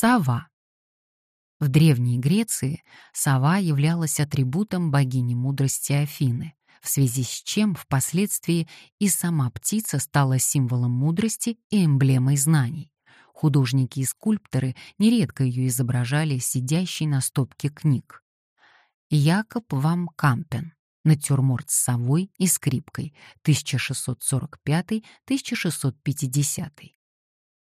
Сова. В Древней Греции сова являлась атрибутом богини мудрости Афины, в связи с чем впоследствии и сама птица стала символом мудрости и эмблемой знаний. Художники и скульпторы нередко ее изображали сидящей на стопке книг. Якоб вам Кампен. Натюрморт с совой и скрипкой. 1645-1650.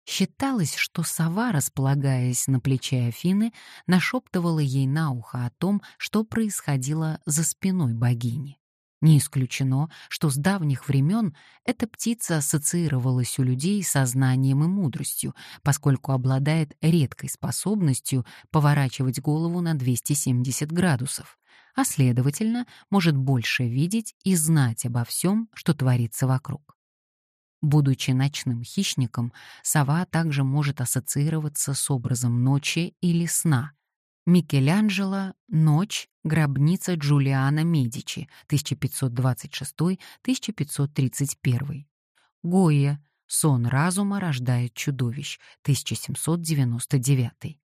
Считалось, что сова, располагаясь на плече Афины, нашептывала ей на ухо о том, что происходило за спиной богини. Не исключено, что с давних времен эта птица ассоциировалась у людей со знанием и мудростью, поскольку обладает редкой способностью поворачивать голову на 270 градусов, а следовательно, может больше видеть и знать обо всем, что творится вокруг. Будучи ночным хищником, сова также может ассоциироваться с образом ночи или сна. Микеланджело «Ночь. Гробница Джулиана Медичи» 1526-1531. Гойя «Сон разума рождает чудовищ» 1799.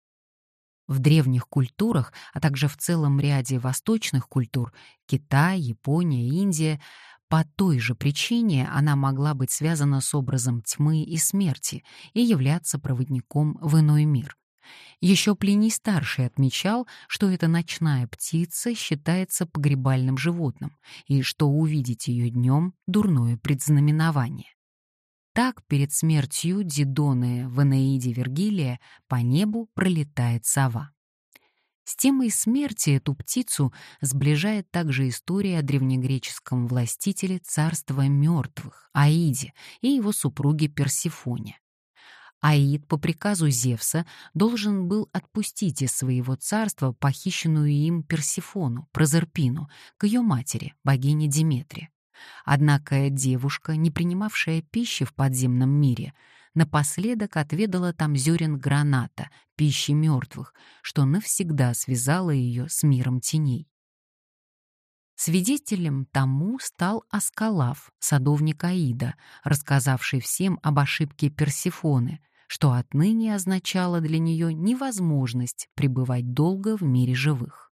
В древних культурах, а также в целом ряде восточных культур — Китай, Япония, Индия по той же причине она могла быть связана с образом тьмы и смерти и являться проводником в иной мир. Еще Плиний Старший отмечал, что эта ночная птица считается погребальным животным и что увидеть ее днем — дурное предзнаменование. Так перед смертью Дидоны в Энеиде Вергилия по небу пролетает сова. С темой смерти эту птицу сближает также история о древнегреческом властителе царства мертвых Аиде и его супруге Персифоне. Аид по приказу Зевса должен был отпустить из своего царства похищенную им Персифону, Прозерпину, к ее матери, богине Диметре. Однако девушка, не принимавшая пищи в подземном мире, напоследок отведала там зерен граната, пищи мертвых, что навсегда связало ее с миром теней. Свидетелем тому стал Аскалав, садовник Аида, рассказавший всем об ошибке Персифоны, что отныне означало для нее невозможность пребывать долго в мире живых.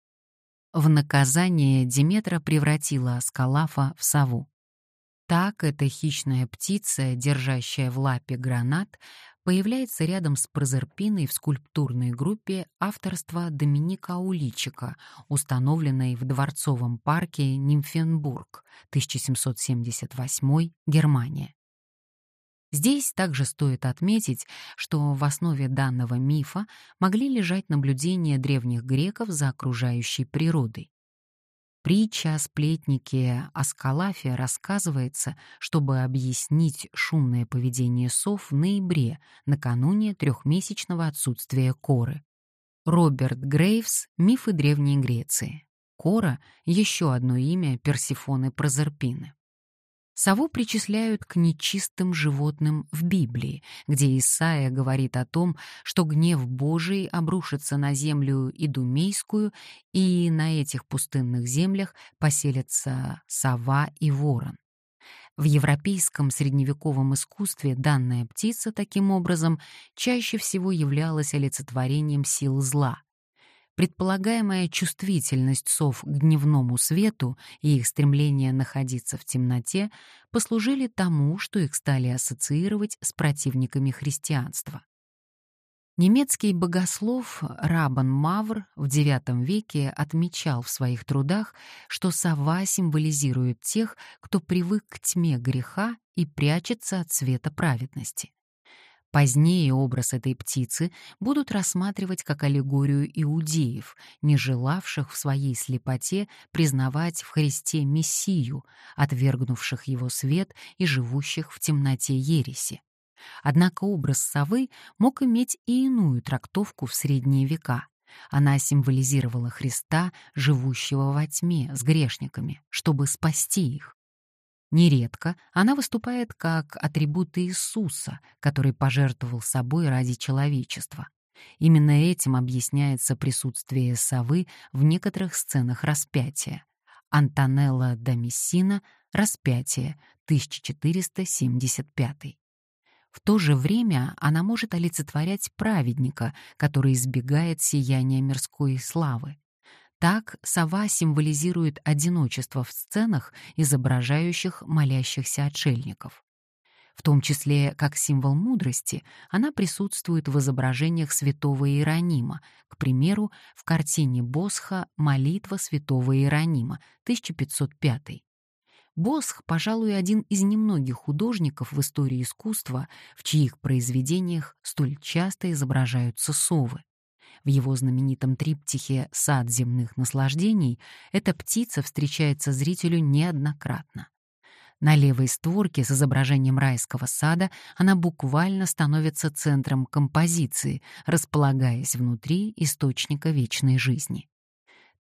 В наказание Диметра превратила Аскалафа в сову. Так эта хищная птица, держащая в лапе гранат, появляется рядом с Прозерпиной в скульптурной группе авторства Доминика Уличика, установленной в Дворцовом парке Нимфенбург, 1778, Германия. Здесь также стоит отметить, что в основе данного мифа могли лежать наблюдения древних греков за окружающей природой. Притча о сплетнике Аскалафе рассказывается, чтобы объяснить шумное поведение сов в ноябре, накануне трехмесячного отсутствия коры. Роберт Грейвс «Мифы Древней Греции». Кора — еще одно имя Персифоны Прозерпины. Сову причисляют к нечистым животным в Библии, где Исаия говорит о том, что гнев Божий обрушится на землю Идумейскую, и на этих пустынных землях поселятся сова и ворон. В европейском средневековом искусстве данная птица таким образом чаще всего являлась олицетворением сил зла, Предполагаемая чувствительность сов к дневному свету и их стремление находиться в темноте послужили тому, что их стали ассоциировать с противниками христианства. Немецкий богослов Рабан Мавр в IX веке отмечал в своих трудах, что сова символизирует тех, кто привык к тьме греха и прячется от света праведности. Позднее образ этой птицы будут рассматривать как аллегорию иудеев, не желавших в своей слепоте признавать в Христе Мессию, отвергнувших его свет и живущих в темноте ереси. Однако образ совы мог иметь и иную трактовку в средние века. Она символизировала Христа, живущего во тьме с грешниками, чтобы спасти их. Нередко она выступает как атрибут Иисуса, который пожертвовал собой ради человечества. Именно этим объясняется присутствие совы в некоторых сценах распятия. Антонелла да Мессина «Распятие», 1475. В то же время она может олицетворять праведника, который избегает сияния мирской славы. Так сова символизирует одиночество в сценах, изображающих молящихся отшельников. В том числе как символ мудрости она присутствует в изображениях святого Иеронима, к примеру, в картине Босха «Молитва святого Иеронима» 1505. Босх, пожалуй, один из немногих художников в истории искусства, в чьих произведениях столь часто изображаются совы. В его знаменитом триптихе «Сад земных наслаждений» эта птица встречается зрителю неоднократно. На левой створке с изображением райского сада она буквально становится центром композиции, располагаясь внутри источника вечной жизни.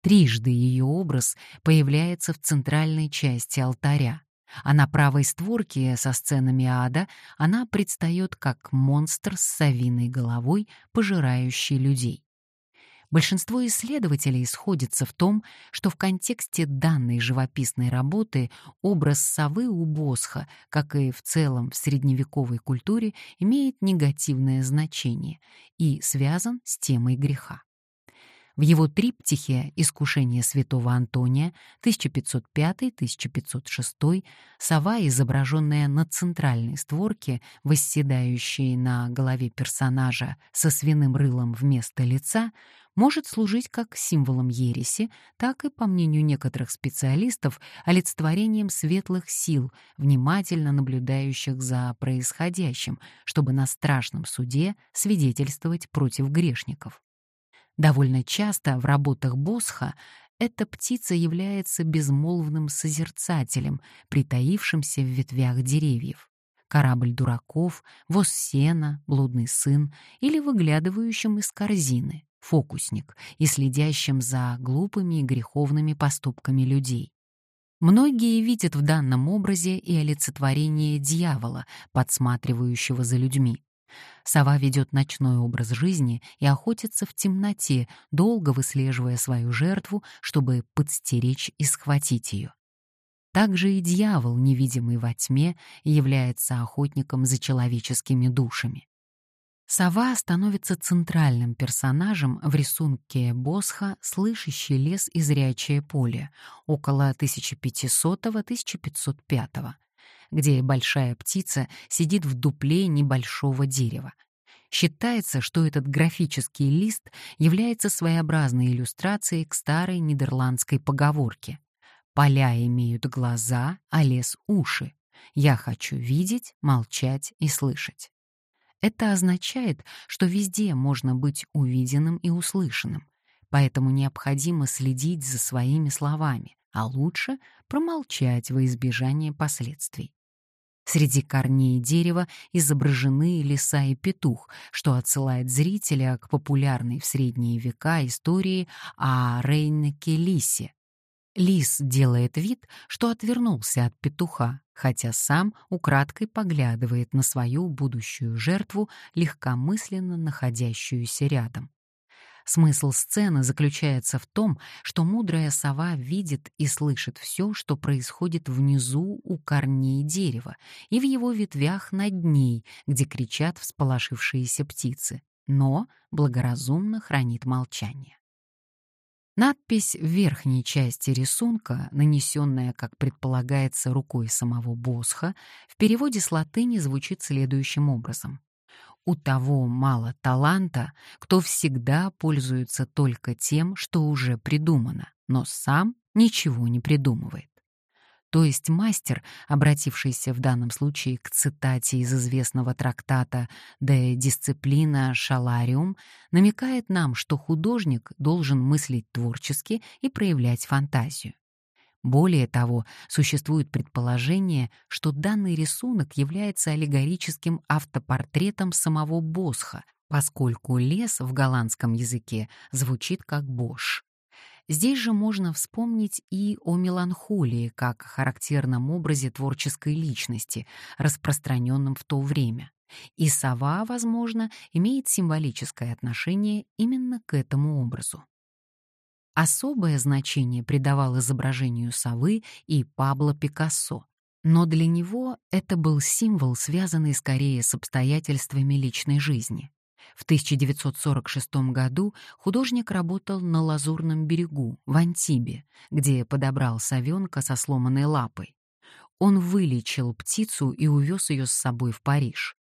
Трижды ее образ появляется в центральной части алтаря, а на правой створке со сценами ада она предстает как монстр с совиной головой, пожирающий людей. Большинство исследователей сходится в том, что в контексте данной живописной работы образ совы у Босха, как и в целом в средневековой культуре, имеет негативное значение и связан с темой греха. В его триптихе «Искушение святого Антония» 1505-1506 сова, изображенная на центральной створке, восседающей на голове персонажа со свиным рылом вместо лица, может служить как символом ереси, так и, по мнению некоторых специалистов, олицетворением светлых сил, внимательно наблюдающих за происходящим, чтобы на страшном суде свидетельствовать против грешников. Довольно часто в работах Босха эта птица является безмолвным созерцателем, притаившимся в ветвях деревьев. Корабль дураков, воз сена, блудный сын или выглядывающим из корзины, фокусник, и следящим за глупыми и греховными поступками людей. Многие видят в данном образе и олицетворение дьявола, подсматривающего за людьми. Сова ведет ночной образ жизни и охотится в темноте, долго выслеживая свою жертву, чтобы подстеречь и схватить ее. Также и дьявол, невидимый во тьме, является охотником за человеческими душами. Сова становится центральным персонажем в рисунке Босха «Слышащий лес и зрячее поле» около 1500-1505 где большая птица сидит в дупле небольшого дерева. Считается, что этот графический лист является своеобразной иллюстрацией к старой нидерландской поговорке «Поля имеют глаза, а лес — уши. Я хочу видеть, молчать и слышать». Это означает, что везде можно быть увиденным и услышанным, поэтому необходимо следить за своими словами, а лучше промолчать во избежание последствий. Среди корней дерева изображены лиса и петух, что отсылает зрителя к популярной в средние века истории о Рейнеке Лисе. Лис делает вид, что отвернулся от петуха, хотя сам украдкой поглядывает на свою будущую жертву, легкомысленно находящуюся рядом. Смысл сцены заключается в том, что мудрая сова видит и слышит все, что происходит внизу у корней дерева и в его ветвях над ней, где кричат всполошившиеся птицы, но благоразумно хранит молчание. Надпись в верхней части рисунка, нанесенная, как предполагается, рукой самого Босха, в переводе с латыни звучит следующим образом. У того мало таланта, кто всегда пользуется только тем, что уже придумано, но сам ничего не придумывает. То есть мастер, обратившийся в данном случае к цитате из известного трактата «De Disciplina Shalarium», намекает нам, что художник должен мыслить творчески и проявлять фантазию. Более того, существует предположение, что данный рисунок является аллегорическим автопортретом самого Босха, поскольку лес в голландском языке звучит как «бош». Здесь же можно вспомнить и о меланхолии как характерном образе творческой личности, распространенном в то время. И сова, возможно, имеет символическое отношение именно к этому образу. Особое значение придавал изображению совы и Пабло Пикассо. Но для него это был символ, связанный скорее с обстоятельствами личной жизни. В 1946 году художник работал на Лазурном берегу, в Антибе, где подобрал совенка со сломанной лапой. Он вылечил птицу и увез ее с собой в Париж.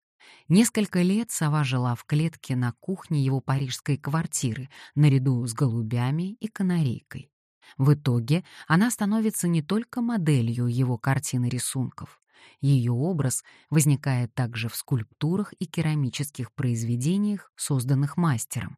Несколько лет сова жила в клетке на кухне его парижской квартиры, наряду с голубями и канарейкой. В итоге она становится не только моделью его картины рисунков. Ее образ возникает также в скульптурах и керамических произведениях, созданных мастером.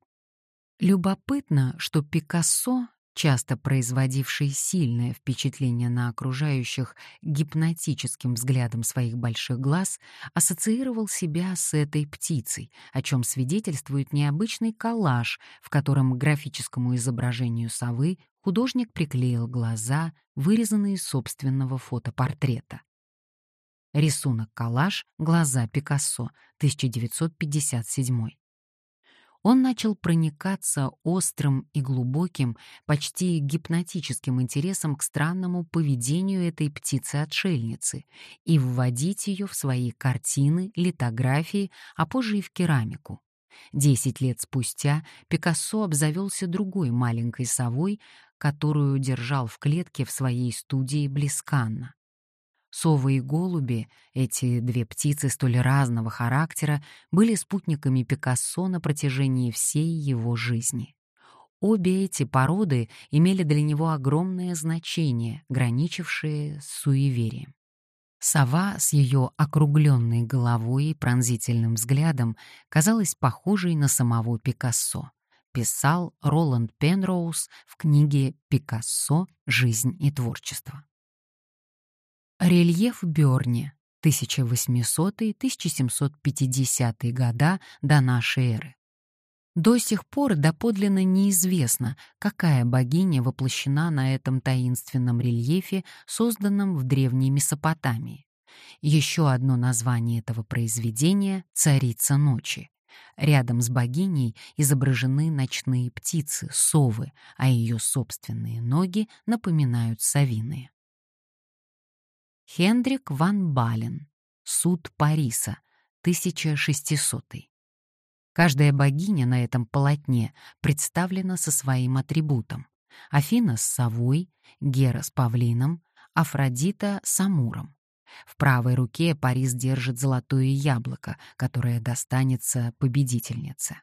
Любопытно, что Пикассо часто производивший сильное впечатление на окружающих гипнотическим взглядом своих больших глаз, ассоциировал себя с этой птицей, о чем свидетельствует необычный коллаж, в котором к графическому изображению совы художник приклеил глаза, вырезанные из собственного фотопортрета. Рисунок коллаж «Глаза Пикассо», 1957 он начал проникаться острым и глубоким, почти гипнотическим интересом к странному поведению этой птицы-отшельницы и вводить ее в свои картины, литографии, а позже и в керамику. Десять лет спустя Пикассо обзавелся другой маленькой совой, которую держал в клетке в своей студии Блисканна. Совы и голуби, эти две птицы столь разного характера, были спутниками Пикассо на протяжении всей его жизни. Обе эти породы имели для него огромное значение, граничившее с суеверием. Сова с ее округленной головой и пронзительным взглядом казалась похожей на самого Пикассо, писал Роланд Пенроуз в книге «Пикассо. Жизнь и творчество». Рельеф Бёрни 1800-1750 года до нашей эры. До сих пор доподлинно неизвестно, какая богиня воплощена на этом таинственном рельефе, созданном в древней Месопотамии. Еще одно название этого произведения — «Царица ночи». Рядом с богиней изображены ночные птицы, совы, а ее собственные ноги напоминают совиные. Хендрик ван Бален. Суд Париса. 1600. Каждая богиня на этом полотне представлена со своим атрибутом. Афина с совой, Гера с павлином, Афродита с амуром. В правой руке Парис держит золотое яблоко, которое достанется победительнице.